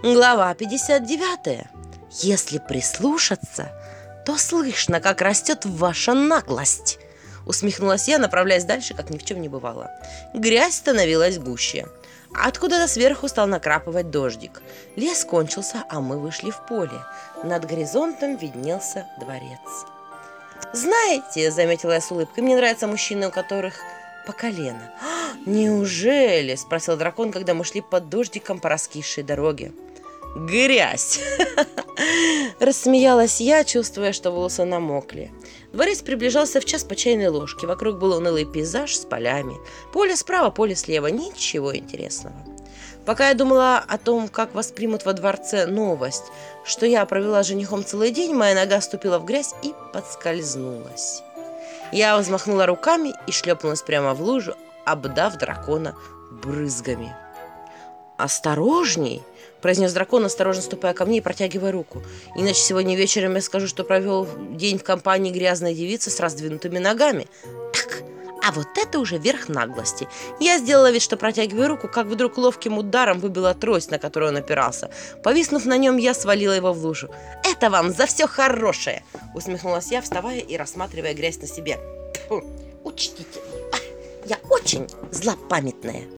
Глава 59. Если прислушаться, то слышно, как растет ваша наглость. Усмехнулась я, направляясь дальше, как ни в чем не бывало. Грязь становилась гуще. Откуда-то сверху стал накрапывать дождик. Лес кончился, а мы вышли в поле. Над горизонтом виднелся дворец. «Знаете», — заметила я с улыбкой, — «мне нравятся мужчины, у которых по колено». «А, «Неужели?» — спросил дракон, когда мы шли под дождиком по раскисшей дороге. «Грязь!» Рассмеялась я, чувствуя, что волосы намокли. Дворец приближался в час по чайной ложке. Вокруг был унылый пейзаж с полями. Поле справа, поле слева. Ничего интересного. Пока я думала о том, как воспримут во дворце новость, что я провела женихом целый день, моя нога ступила в грязь и подскользнулась. Я взмахнула руками и шлепнулась прямо в лужу, обдав дракона брызгами. «Осторожней!» – произнес дракон, осторожно ступая ко мне и протягивая руку. «Иначе сегодня вечером я скажу, что провел день в компании грязной девицы с раздвинутыми ногами». «Так, а вот это уже верх наглости. Я сделала вид, что протягиваю руку, как вдруг ловким ударом выбила трость, на которую он опирался. Повиснув на нем, я свалила его в лужу. «Это вам за все хорошее!» – усмехнулась я, вставая и рассматривая грязь на себе. «Тьфу, учтите, я очень злопамятная».